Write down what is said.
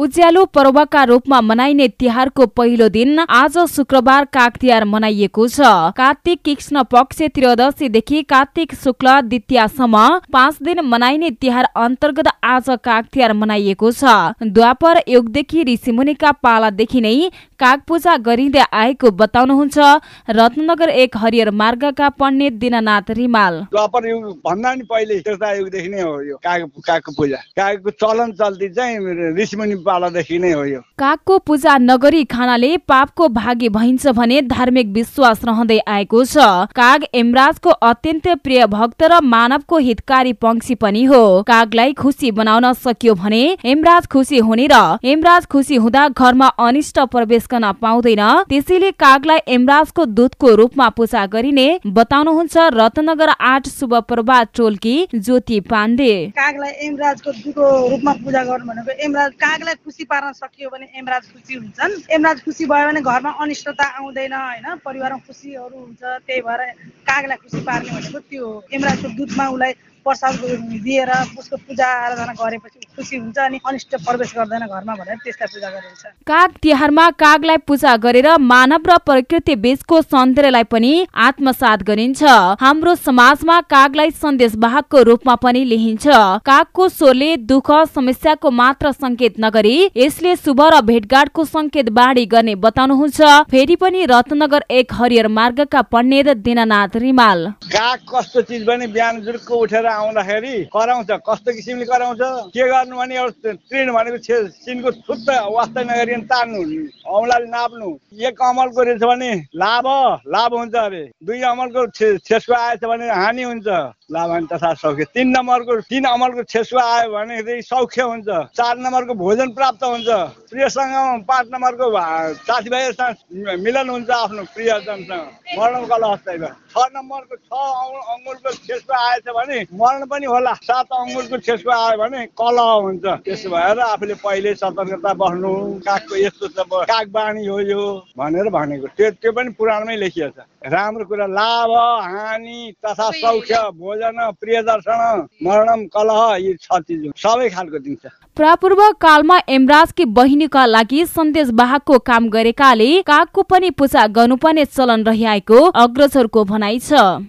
उज्यालो पर्वका रूपमा मनाइने तिहारको पहिलो दिन आज शुक्रबार काग तिहार मनाइएको छ। कार्तिक कृष्ण पक्ष त्रयोदशीदेखि कार्तिक शुक्ल द्वितीयसम्म पाँच दिन मनाइने तिहार अन्तर्गत आज काग तिहार मनाइएको छ। द्वापर युगदेखि ऋषिमुनिका पालादेखि नै काग पूजा गरिँदै आएको बताउनुहुन्छ रत्नगर एक हरियर मार्गका पण्डित दिननाथ रिमाल। द्वापर युग भन्दा नि पहिले युगदेखि नै हो यो काग कागको पूजा कागको चलन चल्ती चाहिँ ऋषिमुनि पालादेखि नै हो यो। कागको पूजा नगरी खानाले पापको भागी भइन्छ भने धार्मिक विश्वास रहँदै आएको छ। काग यमराजको अत्यन्त प्रिय भक्त र मानवको हितकारी पंक्षी पनि हो। कागलाई खुसी बनाउन सकियो भने यमराज खुसी हुने र यमराज खुसी हुँदा घरमा अनिष्ट प्रवेश गर्न पाउँदैन। त्यसैले कागलाई यमराजको दूतको रूपमा पूजा गरिने बताउनुहुन्छ रत्नगर आठ शुभ प्रभात टोलकी ज्योति पाण्डे। कागलाई यमराजको दूतको रूपमा पूजा गर्नु भनेको यमराज कागलाई खुसी पार्न सकियो भने यमराज खुसी हुन्छन्। यमराज खुसी भयो भने घरमा अनिष्टता आउँदैन होइन? परिवारमा खुसीहरू हुन्छ त्यही भएर कागलाई खुसी पार्ने भनेको त्यो हो। यमराजको दूधमा उसलाई प्रसाद दिएर उसको पूजा आराधना गरेपछि खुसी हुन्छ अनि अनिष्ट प्रवेश गर्दैन घरमा भनेर त्यसलाई पूजा गरिन्छ। काग तिहारमा कागलाई पूजा गरेर मानव र प्रकृति बीचको सौन्दर्यलाई पनि आत्मसात गरिन्छ। हाम्रो समाजमा कागलाई सन्देश वाहकको रूपमा पनि लिइन्छ। कागको स्वरले दुःख समस्याको मात्र संकेत नगरी यसले शुभ र भेटघाटको संकेत बाढी गर्ने बताउनुहुन्छ। फेरि पनि रत्नगर एक हरियर मार्गका पण्डित दिननाथ रिमाल। काग कस्तो चिज पनि बिहान जुर्को उठेर आउँदाखेरि कराउँछ कस्तो किसिमले कराउँछ के गर्नु भने एउटा तृण भनेको सिनको छुट्ट वास्तै नगरिकन तान्नु औँलाले नाप्नु। एक अमलको रहेछ भने लाभ लाभ हुन्छ अरे। दुई अमलको छेस्को आएछ भने हानि हुन्छ। लाभ हानि तथा सौख्य। तिन नम्बरको तिन अमलको छेस्को आयो भने चाहिँ सौख्य हुन्छ। चार नम्बरको भोजन प्राप्त हुन्छ। प्रियसँग पाँच नम्बरको साथीभाइहरूसँग मिलन हुन्छ आफ्नो प्रियजनसँग। मरण कल हस्ताइमा छ नम्बरको छ अङ्गु- अङ्गुरको छेस्को आएछ भने मरण पनि होला। सात अङ्गुरको छेस्को आयो भने कलह हुन्छ। त्यसो भएर आफूले पहिले सतर्कता बस्नु कागको यस्तो छ काग बाणी हो यो भनेर भनेको। त्यो त्यो पनि पुराणमै लेखिएको छ। राम्रो कुरा लाभ हानि तथा सौख्य भोजन प्रिय दर्शन मरणम कलह यी छ चिज। सबै खालको दिन्छ। प्रापूर्व कालमा यमराजकी बहिनीका लागि सन्देश वाहकको काम गरेकाले कागको पनि पूजा गर्नुपर्ने चलन रहिआएको अग्रजहरूको भनाइ छ।